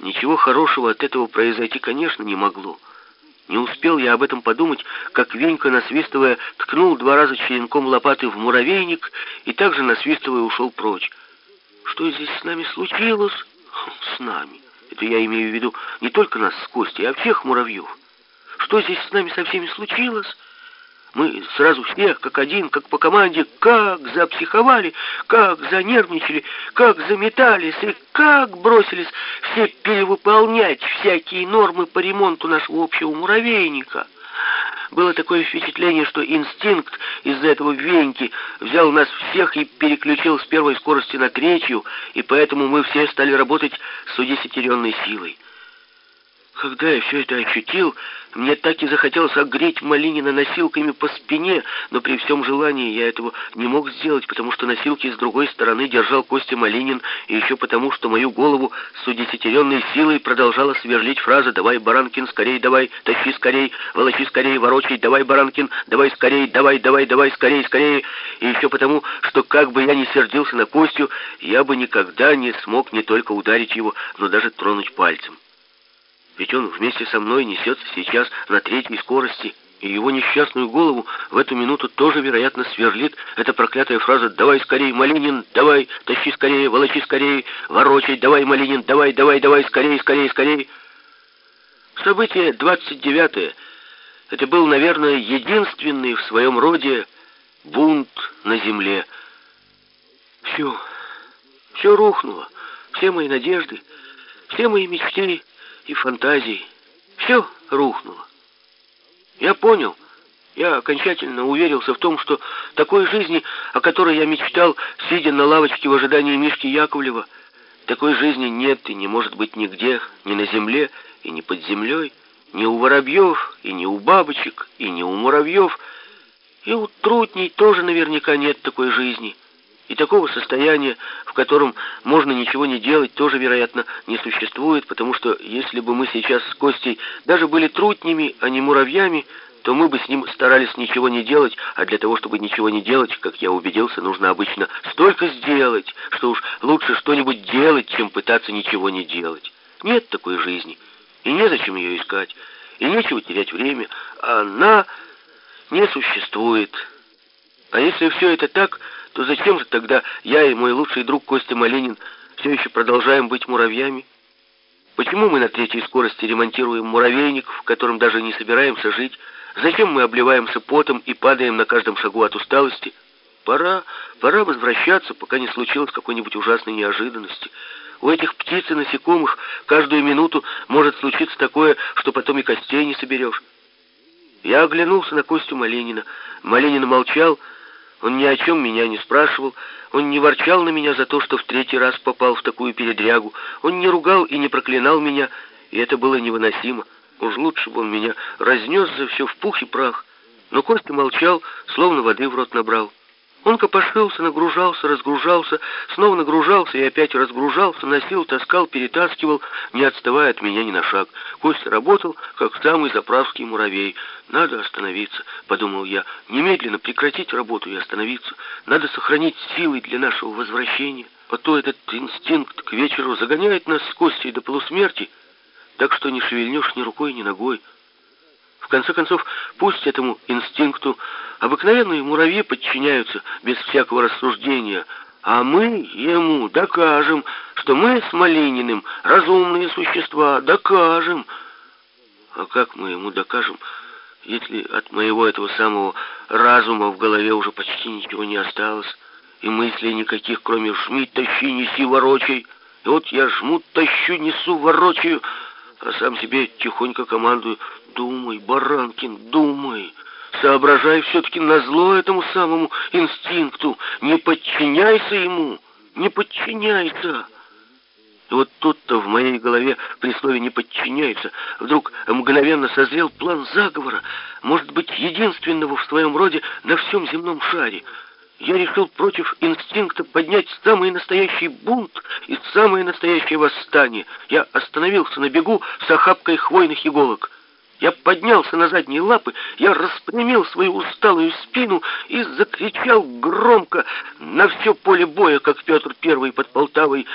Ничего хорошего от этого произойти, конечно, не могло. Не успел я об этом подумать, как Венька, насвистывая, ткнул два раза черенком лопаты в муравейник и также насвистывая ушел прочь. Что здесь с нами случилось? С нами. Это я имею в виду не только нас с Костей, а всех муравьев. Что здесь с нами со всеми случилось? Мы сразу все, как один, как по команде, как запсиховали, как занервничали, как заметались и как бросились все перевыполнять всякие нормы по ремонту нашего общего муравейника. Было такое впечатление, что инстинкт из-за этого веньки взял нас всех и переключил с первой скорости на третью, и поэтому мы все стали работать с удесятеренной силой. Когда я все это ощутил, мне так и захотелось огреть Малинина носилками по спине, но при всем желании я этого не мог сделать, потому что носилки с другой стороны держал Костя Малинин, и еще потому, что мою голову с удесятеренной силой продолжала сверлить фраза «Давай, Баранкин, скорей, давай, тащи скорей, волочи скорей, ворочай, давай, Баранкин, давай скорей, давай, давай, давай, скорей, скорее», и еще потому, что как бы я ни сердился на Костю, я бы никогда не смог не только ударить его, но даже тронуть пальцем. Ведь он вместе со мной несется сейчас на третьей скорости, и его несчастную голову в эту минуту тоже, вероятно, сверлит эта проклятая фраза «Давай скорее, Малинин, давай, тащи скорее, волочи скорее, ворочай, давай, Малинин, давай, давай, давай, скорее, скорее, скорее». Событие 29-е. Это был, наверное, единственный в своем роде бунт на земле. Все, все рухнуло, все мои надежды, все мои мечты и фантазии. Все рухнуло. Я понял, я окончательно уверился в том, что такой жизни, о которой я мечтал, сидя на лавочке в ожидании Мишки Яковлева, такой жизни нет и не может быть нигде, ни на земле и ни под землей, ни у воробьев, и ни у бабочек, и ни у муравьев, и у трутней тоже наверняка нет такой жизни. И такого состояния, в котором можно ничего не делать, тоже, вероятно, не существует, потому что если бы мы сейчас с Костей даже были трутнями, а не муравьями, то мы бы с ним старались ничего не делать, а для того, чтобы ничего не делать, как я убедился, нужно обычно столько сделать, что уж лучше что-нибудь делать, чем пытаться ничего не делать. Нет такой жизни, и незачем ее искать, и нечего терять время, а она не существует. А если все это так то зачем же тогда я и мой лучший друг Костя Малинин все еще продолжаем быть муравьями? Почему мы на третьей скорости ремонтируем муравейник, в котором даже не собираемся жить? Зачем мы обливаемся потом и падаем на каждом шагу от усталости? Пора, пора возвращаться, пока не случилось какой-нибудь ужасной неожиданности. У этих птиц и насекомых каждую минуту может случиться такое, что потом и костей не соберешь. Я оглянулся на Костю Малинина. Малинин молчал, он ни о чем меня не спрашивал, он не ворчал на меня за то, что в третий раз попал в такую передрягу, он не ругал и не проклинал меня, и это было невыносимо. Уж лучше бы он меня разнес за все в пух и прах. Но Костя молчал, словно воды в рот набрал. Он копошился, нагружался, разгружался, снова нагружался и опять разгружался, носил, таскал, перетаскивал, не отставая от меня ни на шаг. Костя работал, как самый заправский муравей. «Надо остановиться», — подумал я, — «немедленно прекратить работу и остановиться. Надо сохранить силы для нашего возвращения. А то этот инстинкт к вечеру загоняет нас с Костей до полусмерти, так что не шевельнешь ни рукой, ни ногой». В конце концов, пусть этому инстинкту обыкновенные муравьи подчиняются без всякого рассуждения, а мы ему докажем, что мы с Малининым разумные существа, докажем. А как мы ему докажем, если от моего этого самого разума в голове уже почти ничего не осталось, и мыслей никаких, кроме «жми, тащи, неси, ворочай». И вот я жму, тащу, несу, ворочаю, а сам себе тихонько командую «Думай, Баранкин, думай!» Соображай все-таки на зло этому самому инстинкту. Не подчиняйся ему, не подчиняйся. И вот тут-то в моей голове при слове «не подчиняйся» вдруг мгновенно созрел план заговора, может быть, единственного в своем роде на всем земном шаре — я решил против инстинкта поднять самый настоящий бунт и самое настоящее восстание. Я остановился на бегу с охапкой хвойных иголок. Я поднялся на задние лапы, я распрямил свою усталую спину и закричал громко на все поле боя, как Петр Первый под Полтавой